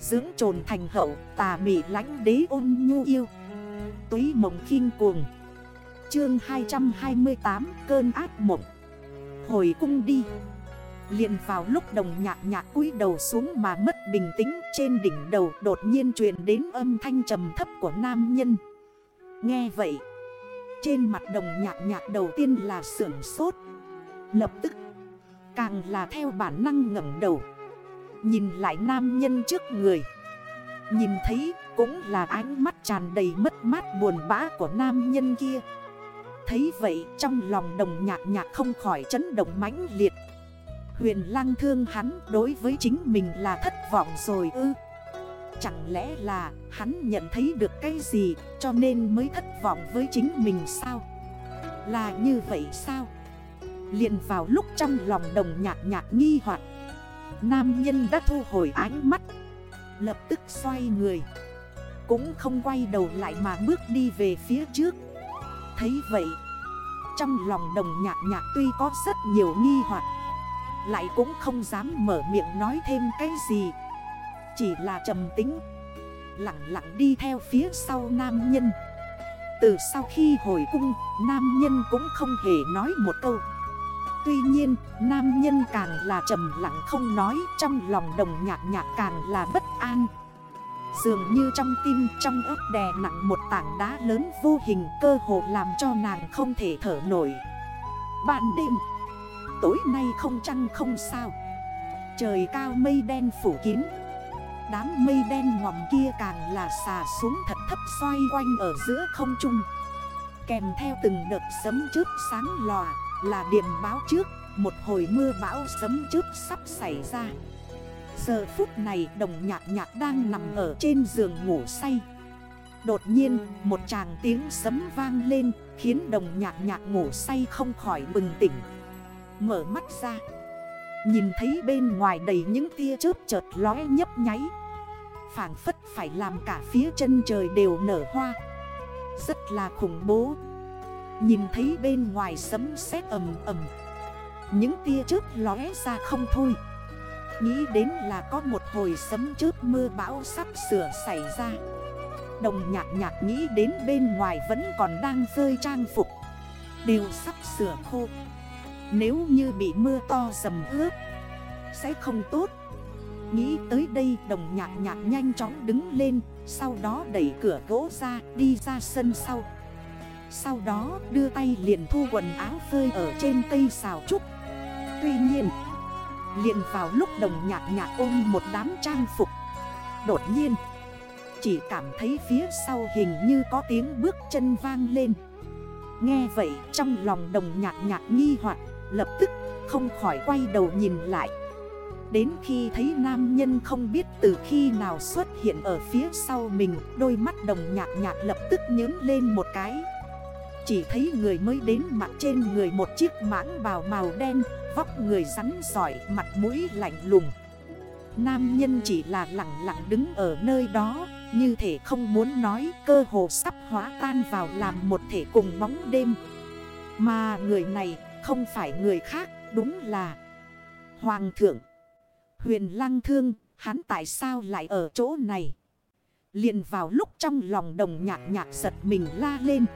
Dưỡng trồn thành hậu, tà mị lánh đế ôn nhu yêu. Túy mộng khinh cuồng. Chương 228 cơn ác mộng. Hồi cung đi. Liền vào lúc đồng nhạc nhạc cúi đầu xuống mà mất bình tĩnh, Trên đỉnh đầu đột nhiên truyền đến âm thanh trầm thấp của nam nhân. Nghe vậy, Trên mặt đồng nhạc nhạc đầu tiên là sưởng sốt. Lập tức, Càng là theo bản năng ngẩn đầu. Nhìn lại nam nhân trước người. Nhìn thấy cũng là ánh mắt tràn đầy mất mát buồn bã của nam nhân kia. Thấy vậy trong lòng đồng nhạc nhạc không khỏi chấn động mãnh liệt. Huyền lang thương hắn đối với chính mình là thất vọng rồi ư. Chẳng lẽ là hắn nhận thấy được cái gì cho nên mới thất vọng với chính mình sao? Là như vậy sao? Liền vào lúc trong lòng đồng nhạc nhạc nghi hoặc Nam nhân đã thu hồi ánh mắt. Lập tức xoay người. Cũng không quay đầu lại mà bước đi về phía trước. Thấy vậy, Trong lòng đồng nhạc nhạc tuy có rất nhiều nghi hoặc, Lại cũng không dám mở miệng nói thêm cái gì. Chỉ là trầm tính, Lặng lặng đi theo phía sau nam nhân. Từ sau khi hồi cung, Nam nhân cũng không hề nói một câu. Tuy nhiên, nam nhân càng là trầm lặng không nói Trong lòng đồng nhạc nhạc càng là bất an. Dường như trong tim trong ớt đè nặng một tảng đá lớn vô hình Cơ hồ làm cho nàng không thể thở nổi. Bạn đêm Tối nay không trăng không sao. Trời cao mây đen phủ kín. Đám mây đen ngòm kia càng là xà xuống thật thấp xoay quanh ở giữa không trung. Kèm theo từng đợt sấm trước sáng lòa là điểm báo trước, Một hồi mưa bão sấm trước sắp xảy ra. Giờ phút này đồng nhạc nhạc đang nằm ở trên giường ngủ say. Đột nhiên, một chàng tiếng sấm vang lên, Khiến đồng nhạc nhạc ngủ say không khỏi bừng tỉnh. Mở mắt ra, Nhìn thấy bên ngoài đầy những tia chớp chợt lóe nhấp nháy. Phản phất phải làm cả phía chân trời đều nở hoa. Rất là khủng bố. Nhìn thấy bên ngoài sấm sét ầm ầm. Những tia chớp lóe ra không thôi. Nghĩ đến là có một hồi sấm chớp mưa bão sắp sửa xảy ra. Đồng nhạc nhạc nghĩ đến bên ngoài vẫn còn đang rơi trang phục. Đều sắp sửa khô. Nếu như bị mưa to dầm ướt, Sẽ không tốt. Nghĩ tới đây, đồng nhạc nhạc nhanh chóng đứng lên, Sau đó đẩy cửa gỗ ra, đi ra sân sau sau đó đưa tay liền thu quần áo phơi ở trên cây xào trúc. Tuy nhiên, liền vào lúc đồng nhạc nhạc ôm một đám trang phục, Đột nhiên, Chỉ cảm thấy phía sau hình như có tiếng bước chân vang lên. Nghe vậy, trong lòng đồng nhạc nhạc nghi hoặc, Lập tức không khỏi quay đầu nhìn lại. Đến khi thấy nam nhân không biết từ khi nào xuất hiện ở phía sau mình, Đôi mắt đồng nhạc nhạc lập tức nhớn lên một cái chỉ thấy người mới đến mặt trên người một chiếc mãng bào màu đen, Vóc người rắn giỏi, mặt mũi lạnh lùng. Nam nhân chỉ là lặng lặng đứng ở nơi đó, Như thể không muốn nói, cơ hồ sắp hóa tan vào làm một thể cùng bóng đêm. Mà người này không phải người khác, đúng là Hoàng thượng. Huyền lăng thương, hắn tại sao lại ở chỗ này? Liền vào lúc trong lòng đồng nhạc nhạc giật mình la lên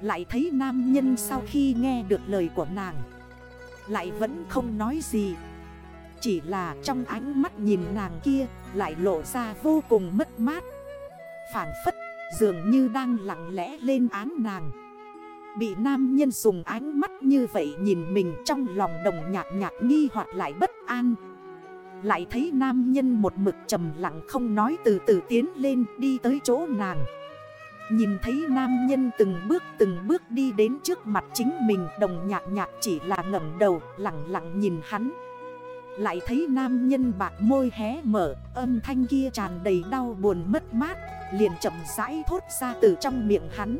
lại thấy nam nhân sau khi nghe được lời của nàng. Lại vẫn không nói gì. Chỉ là trong ánh mắt nhìn nàng kia, Lại lộ ra vô cùng mất mát. Phản phất, dường như đang lặng lẽ lên án nàng. Bị nam nhân dùng ánh mắt như vậy nhìn mình trong lòng đồng nhạc nhạc nghi hoặc lại bất an. Lại thấy nam nhân một mực trầm lặng không nói từ từ tiến lên đi tới chỗ nàng. Nhìn thấy nam nhân từng bước từng bước đi đến trước mặt chính mình, Đồng nhạc nhạc chỉ là ngẩn đầu, lặng lặng nhìn hắn. Lại thấy nam nhân bạc môi hé mở, Âm thanh kia tràn đầy đau buồn mất mát, Liền chậm rãi thốt ra từ trong miệng hắn.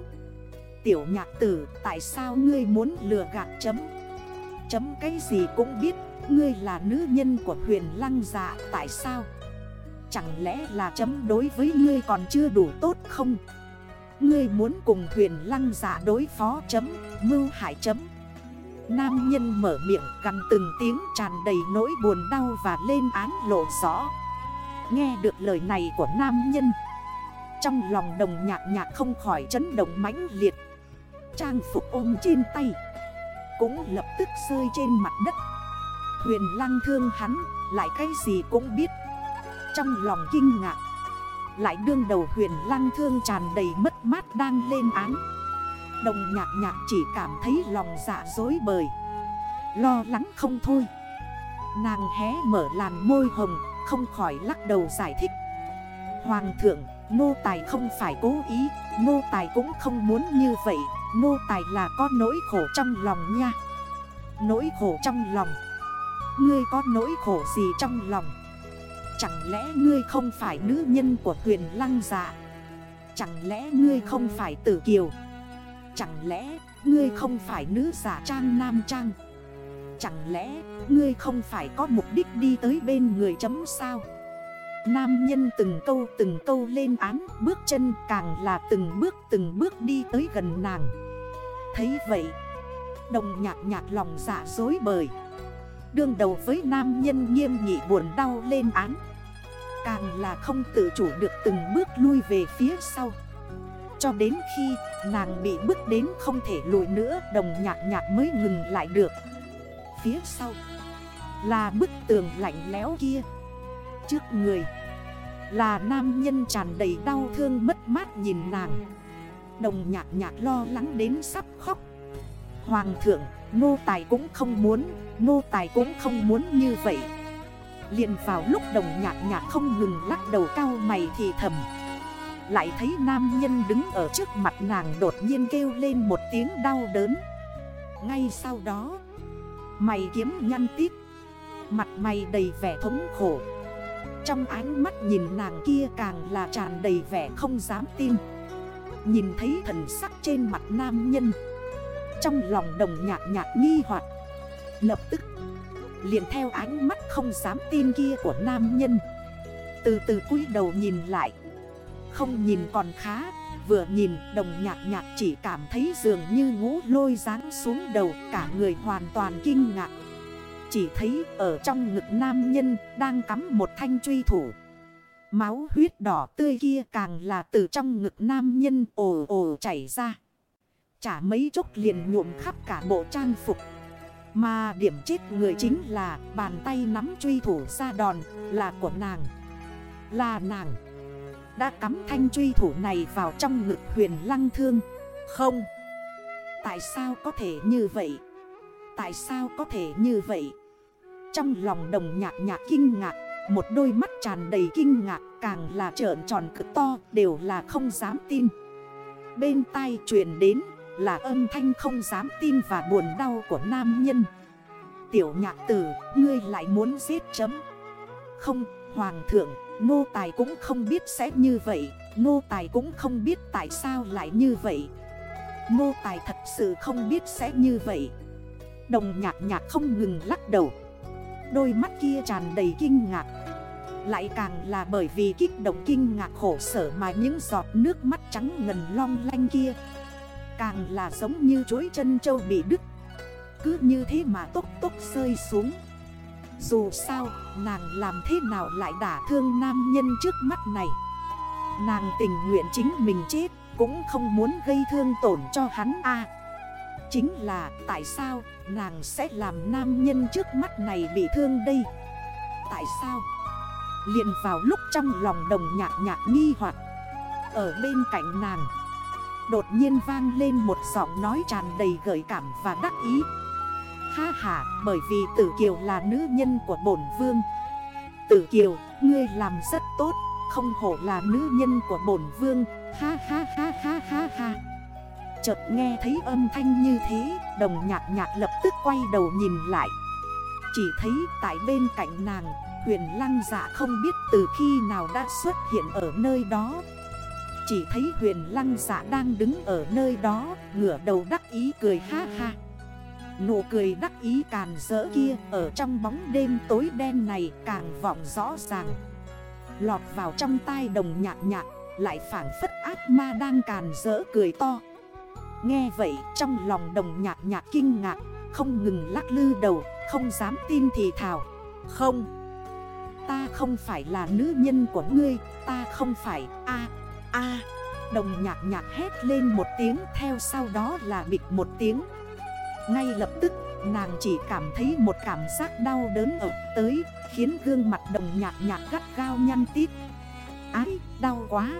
Tiểu nhạc tử, tại sao ngươi muốn lừa gạt chấm? Chấm cái gì cũng biết, Ngươi là nữ nhân của huyền lăng dạ Tại sao? Chẳng lẽ là chấm đối với ngươi còn chưa đủ tốt không? Ngươi muốn cùng thuyền lăng giả đối phó chấm, Mưu hại chấm. Nam nhân mở miệng gần từng tiếng tràn đầy nỗi buồn đau và lên án lộ rõ. Nghe được lời này của nam nhân, Trong lòng đồng nhạc nhạc không khỏi chấn động mãnh liệt. Trang phục ôm trên tay Cũng lập tức rơi trên mặt đất. Huyền lăng thương hắn, Lại cái gì cũng biết. Trong lòng kinh ngạc lại đương đầu huyền lăng thương tràn đầy mất mát đang lên án. Đồng nhạc nhạc chỉ cảm thấy lòng dạ dối bời. Lo lắng không thôi. Nàng hé mở làn môi hồng, Không khỏi lắc đầu giải thích. Hoàng thượng, Nô tài không phải cố ý, Nô tài cũng không muốn như vậy. Nô tài là có nỗi khổ trong lòng nha. Nỗi khổ trong lòng. Ngươi có nỗi khổ gì trong lòng? Chẳng lẽ ngươi không phải nữ nhân của huyền lăng dạ? Chẳng lẽ ngươi không phải tử kiều? Chẳng lẽ ngươi không phải nữ giả trang nam trang? Chẳng lẽ ngươi không phải có mục đích đi tới bên người chấm sao? Nam nhân từng câu từng câu lên án, Bước chân càng là từng bước từng bước đi tới gần nàng. Thấy vậy, Đồng nhạc nhạc lòng dạ dối bời. Đương đầu với nam nhân nghiêm nghị buồn đau lên án. Càng là không tự chủ được từng bước lui về phía sau. Cho đến khi nàng bị bước đến không thể lùi nữa, Đồng nhạc nhạc mới ngừng lại được. Phía sau là bức tường lạnh lẽo kia. Trước người là nam nhân tràn đầy đau thương mất mát nhìn nàng. Đồng nhạc nhạc lo lắng đến sắp khóc. Hoàng thượng, nô tài cũng không muốn, nô tài cũng không muốn như vậy. Liền vào lúc đồng nhạc nhạc không ngừng lắc đầu cao mày thì thầm. Lại thấy nam nhân đứng ở trước mặt nàng đột nhiên kêu lên một tiếng đau đớn. Ngay sau đó Mày kiếm nhăn tít. Mặt mày đầy vẻ thống khổ. Trong ánh mắt nhìn nàng kia càng là tràn đầy vẻ không dám tin. Nhìn thấy thần sắc trên mặt nam nhân trong lòng đồng nhạc nhạc nghi hoặc. Lập tức, liền theo ánh mắt không dám tin kia của nam nhân. Từ từ cúi đầu nhìn lại. Không nhìn còn khá, Vừa nhìn đồng nhạc nhạc chỉ cảm thấy dường như ngũ lôi rán xuống đầu, Cả người hoàn toàn kinh ngạc. Chỉ thấy ở trong ngực nam nhân đang cắm một thanh truy thủ. Máu huyết đỏ tươi kia càng là từ trong ngực nam nhân ồ ồ chảy ra. Chả mấy chốc liền nhuộm khắp cả bộ trang phục. Mà điểm chết người chính là bàn tay nắm truy thủ ra đòn là của nàng. Là nàng. Đã cắm thanh truy thủ này vào trong ngực huyền lăng thương. Không. Tại sao có thể như vậy? Tại sao có thể như vậy? Trong lòng đồng nhạc nhạc kinh ngạc, Một đôi mắt tràn đầy kinh ngạc, Càng là trợn tròn cực to, Đều là không dám tin. Bên tai truyền đến là âm thanh không dám tin Và buồn đau của nam nhân. Tiểu nhạc tử, Ngươi lại muốn giết chấm. Không, hoàng thượng, Nô tài cũng không biết sẽ như vậy. Nô tài cũng không biết tại sao lại như vậy. Nô tài thật sự không biết sẽ như vậy. Đồng nhạc nhạc không ngừng lắc đầu. Đôi mắt kia tràn đầy kinh ngạc. Lại càng là bởi vì kích động kinh ngạc khổ sở mà những giọt nước mắt trắng ngần long lanh kia. Càng là giống như chuối chân châu bị đứt. Cứ như thế mà tốc tốc rơi xuống. Dù sao, nàng làm thế nào lại đả thương nam nhân trước mắt này? Nàng tình nguyện chính mình chết, Cũng không muốn gây thương tổn cho hắn a. Chính là tại sao nàng sẽ làm nam nhân trước mắt này bị thương đây? Tại sao? Liền vào lúc trong lòng đồng nhạc nhạc nghi hoặc, Ở bên cạnh nàng Đột nhiên vang lên một giọng nói tràn đầy gợi cảm và đắc ý. Ha ha, bởi vì tử kiều là nữ nhân của bổn vương. Tử kiều, ngươi làm rất tốt, Không hổ là nữ nhân của bổn vương. Ha ha ha ha ha ha. Chợt nghe thấy âm thanh như thế, Đồng nhạc nhạc lập tức quay đầu nhìn lại. Chỉ thấy tại bên cạnh nàng, Huyền lăng dạ không biết từ khi nào đã xuất hiện ở nơi đó. Chỉ thấy huyền lăng dạ đang đứng ở nơi đó, Ngửa đầu đắc ý cười ha ha. Nụ cười đắc ý càn rỡ kia Ở trong bóng đêm tối đen này càng vọng rõ ràng. Lọt vào trong tai đồng nhạc nhạc, Lại phản phất ác ma đang càn rỡ cười to. Nghe vậy, trong lòng đồng nhạc nhạc kinh ngạc, Không ngừng lắc lư đầu, Không dám tin thì thảo Không, Ta không phải là nữ nhân của ngươi, Ta không phải, a a. Đồng nhạc nhạc hét lên một tiếng, Theo sau đó là bịch một tiếng. Ngay lập tức, nàng chỉ cảm thấy một cảm giác đau đớn ập tới, Khiến gương mặt đồng nhạc nhạc gắt gao nhăn tít. Ái, đau quá.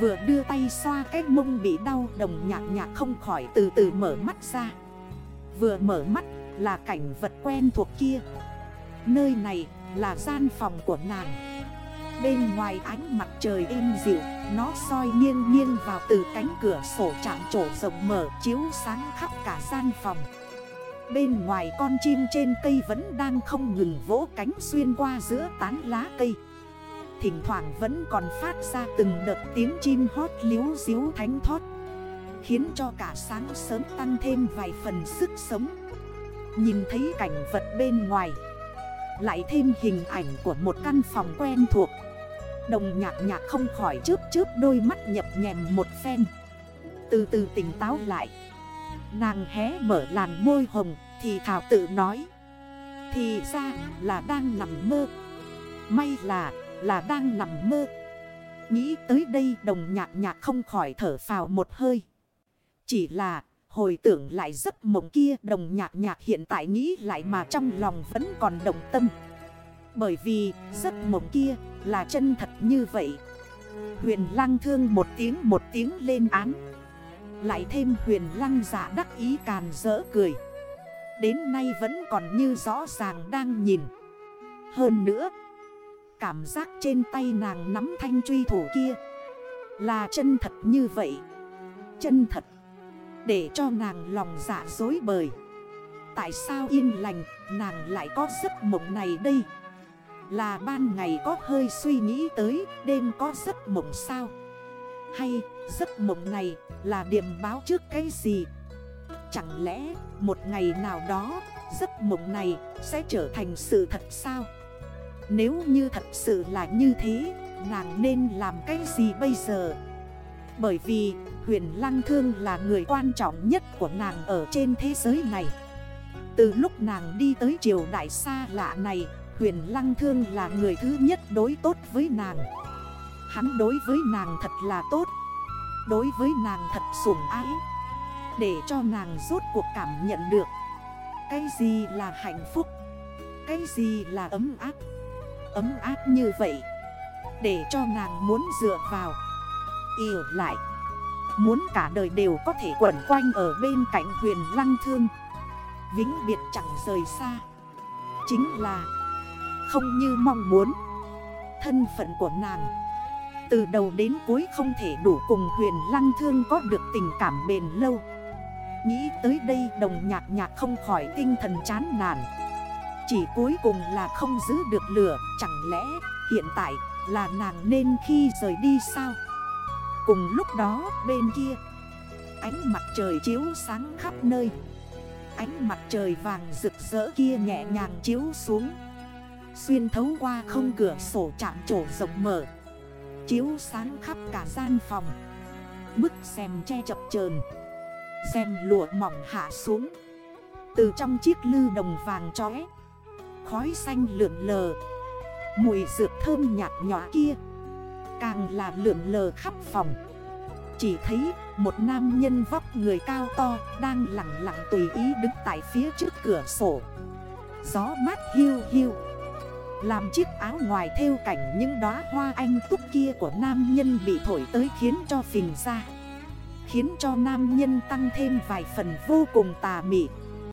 Vừa đưa tay xoa cái mông bị đau, Đồng nhạc nhạc không khỏi từ từ mở mắt ra. Vừa mở mắt là cảnh vật quen thuộc kia. Nơi này là gian phòng của nàng. Bên ngoài ánh mặt trời êm dịu, Nó soi nghiêng nghiêng vào từ cánh cửa sổ chạm trổ rộng mở Chiếu sáng khắp cả gian phòng. Bên ngoài con chim trên cây vẫn đang không ngừng vỗ cánh xuyên qua giữa tán lá cây. Thỉnh thoảng vẫn còn phát ra từng đợt tiếng chim hót liếu diếu thánh thoát Khiến cho cả sáng sớm tăng thêm vài phần sức sống. Nhìn thấy cảnh vật bên ngoài, Lại thêm hình ảnh của một căn phòng quen thuộc. Đồng nhạc nhạc không khỏi chớp chớp đôi mắt nhập nhèm một phen. Từ từ tỉnh táo lại. Nàng hé mở làn môi hồng, Thì Thảo tự nói. Thì ra là đang nằm mơ. May là là đang nằm mơ. Nghĩ tới đây đồng nhạc nhạc không khỏi thở phào một hơi. Chỉ là, hồi tưởng lại giấc mộng kia, đồng nhạc nhạc hiện tại nghĩ lại mà trong lòng vẫn còn đồng tâm. Bởi vì giấc mộng kia là chân thật như vậy. Huyền lăng thương một tiếng một tiếng lên án. Lại thêm huyền lăng giả đắc ý càn rỡ cười. Đến nay vẫn còn như rõ ràng đang nhìn. Hơn nữa, Cảm giác trên tay nàng nắm thanh truy thủ kia Là chân thật như vậy. Chân thật Để cho nàng lòng dạ dối bời. Tại sao yên lành, nàng lại có giấc mộng này đây? Là ban ngày có hơi suy nghĩ tới, Đêm có giấc mộng sao? Hay, giấc mộng này là điểm báo trước cái gì? Chẳng lẽ, một ngày nào đó, Giấc mộng này sẽ trở thành sự thật sao? Nếu như thật sự là như thế, Nàng nên làm cái gì bây giờ? Bởi vì, huyền lăng thương là người quan trọng nhất của nàng ở trên thế giới này. Từ lúc nàng đi tới triều đại xa lạ này Huyền lăng thương là người thứ nhất đối tốt với nàng. Hắn đối với nàng thật là tốt. Đối với nàng thật sủng ái. Để cho nàng rốt cuộc cảm nhận được. Cái gì là hạnh phúc? Cái gì là ấm áp? Ấm áp như vậy. Để cho nàng muốn dựa vào. Yêu lại. Muốn cả đời đều có thể quẩn quanh ở bên cạnh huyền lăng thương. Vĩnh biệt chẳng rời xa. Chính là không như mong muốn. Thân phận của nàng, Từ đầu đến cuối không thể đủ cùng huyền lăng thương có được tình cảm bền lâu. Nghĩ tới đây đồng nhạc nhạc không khỏi tinh thần chán nản. Chỉ cuối cùng là không giữ được lửa, Chẳng lẽ hiện tại là nàng nên khi rời đi sao? Cùng lúc đó, bên kia, Ánh mặt trời chiếu sáng khắp nơi. Ánh mặt trời vàng rực rỡ kia nhẹ nhàng chiếu xuống. Xuyên thấu qua không cửa sổ chạm trổ rộng mở, Chiếu sáng khắp cả gian phòng. Bức xem che chập chờn Xem lụa mỏng hạ xuống. Từ trong chiếc lư đồng vàng trói, Khói xanh lượn lờ, Mùi dược thơm nhạt nhỏ kia Càng là lượn lờ khắp phòng. Chỉ thấy một nam nhân vóc người cao to Đang lặng lặng tùy ý đứng tại phía trước cửa sổ. Gió mát hiu hiu làm chiếc áo ngoài theo cảnh những đóa hoa anh túc kia của nam nhân bị thổi tới khiến cho phình ra. Khiến cho nam nhân tăng thêm vài phần vô cùng tà mị.